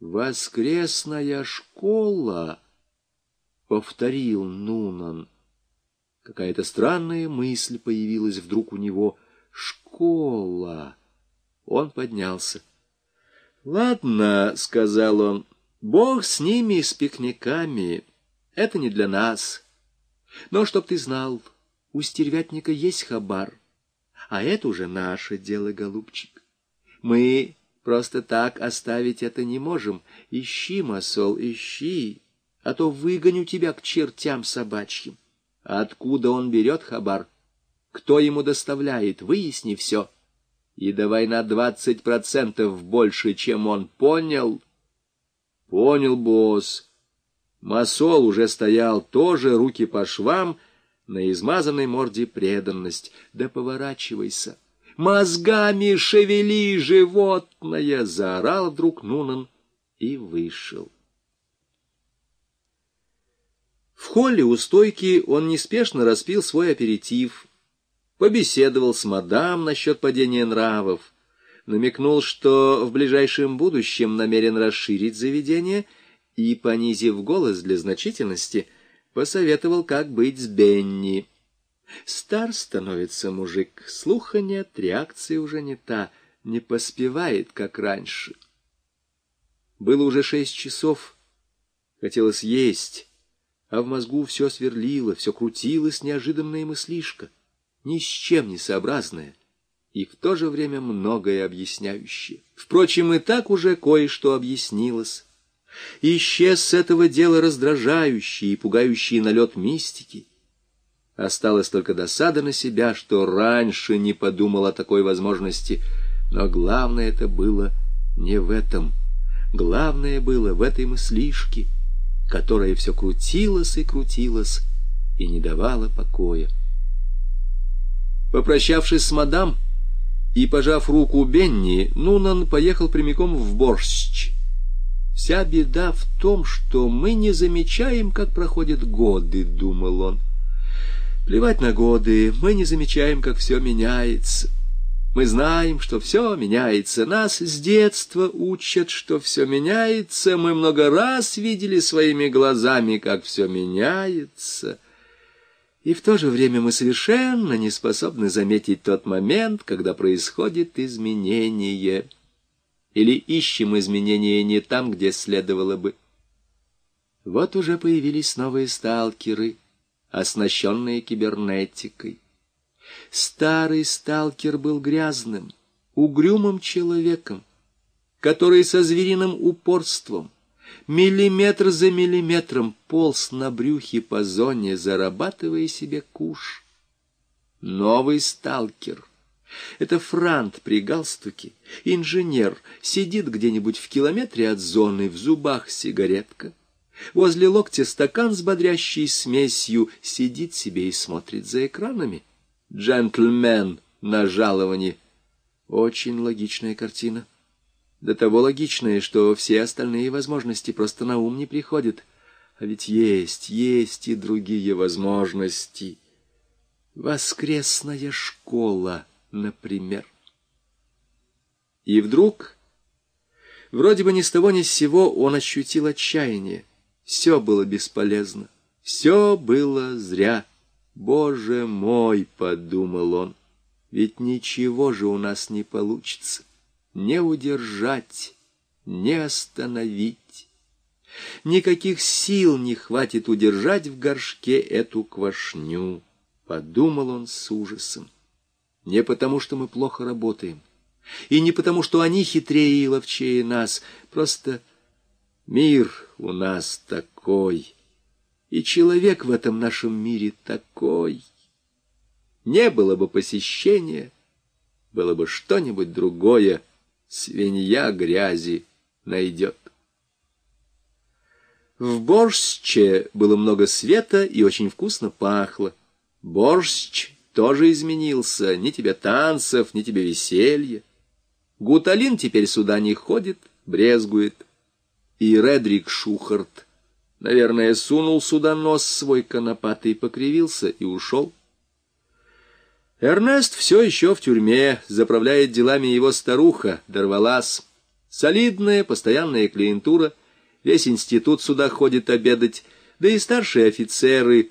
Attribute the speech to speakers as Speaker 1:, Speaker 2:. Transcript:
Speaker 1: «Воскресная школа», — повторил Нунан. Какая-то странная мысль появилась вдруг у него. «Школа». Он поднялся. «Ладно», — сказал он, — «бог с ними, с пикниками. Это не для нас. Но чтоб ты знал, у стервятника есть хабар, а это уже наше дело, голубчик. Мы просто так оставить это не можем. Ищи, масол, ищи, а то выгоню тебя к чертям собачьим. Откуда он берет хабар? Кто ему доставляет? Выясни все. И давай на двадцать процентов больше, чем он понял. Понял, босс. Масол уже стоял, тоже руки по швам, на измазанной морде преданность. Да поворачивайся. Мозгами шевели, животное! Заорал вдруг Нунан и вышел. В холле у стойки он неспешно распил свой аперитив, побеседовал с мадам насчет падения нравов, намекнул, что в ближайшем будущем намерен расширить заведение и, понизив голос для значительности, посоветовал, как быть с Бенни. Стар становится мужик, слуха нет, реакция уже не та, не поспевает, как раньше. Было уже шесть часов, хотелось есть, а в мозгу все сверлило, все крутилось неожиданная мыслишка, ни с чем не сообразная и в то же время многое объясняющее. Впрочем, и так уже кое-что объяснилось. Исчез с этого дела раздражающий и пугающий налет мистики. Осталось только досада на себя, что раньше не подумал о такой возможности. Но главное это было не в этом. Главное было в этой мыслишке — которая все крутилась и крутилась и не давала покоя. Попрощавшись с мадам и пожав руку Бенни, Нунан поехал прямиком в Борщ. «Вся беда в том, что мы не замечаем, как проходят годы», — думал он. «Плевать на годы, мы не замечаем, как все меняется». Мы знаем, что все меняется. Нас с детства учат, что все меняется. Мы много раз видели своими глазами, как все меняется. И в то же время мы совершенно не способны заметить тот момент, когда происходит изменение. Или ищем изменения не там, где следовало бы. Вот уже появились новые сталкеры, оснащенные кибернетикой. Старый сталкер был грязным, угрюмым человеком, который со звериным упорством миллиметр за миллиметром полз на брюхе по зоне, зарабатывая себе куш. Новый сталкер — это франт при галстуке, инженер, сидит где-нибудь в километре от зоны, в зубах сигаретка. Возле локтя стакан с бодрящей смесью, сидит себе и смотрит за экранами джентльмен на жаловании. Очень логичная картина. До того логичная, что все остальные возможности просто на ум не приходят. А ведь есть, есть и другие возможности. Воскресная школа, например. И вдруг, вроде бы ни с того ни с сего, он ощутил отчаяние. Все было бесполезно, все было зря. «Боже мой!» — подумал он, — «ведь ничего же у нас не получится. Не удержать, не остановить. Никаких сил не хватит удержать в горшке эту квашню», — подумал он с ужасом. «Не потому, что мы плохо работаем, и не потому, что они хитрее и ловчее нас, просто мир у нас такой». И человек в этом нашем мире такой. Не было бы посещения, было бы что-нибудь другое, свинья грязи найдет. В борще было много света и очень вкусно пахло. Борщ тоже изменился, ни тебе танцев, ни тебе веселья. Гуталин теперь сюда не ходит, брезгует. И Редрик Шухарт Наверное, сунул сюда нос свой конопатый, покривился и ушел. Эрнест все еще в тюрьме, заправляет делами его старуха, дорвалась. Солидная, постоянная клиентура, весь институт сюда ходит обедать, да и старшие офицеры,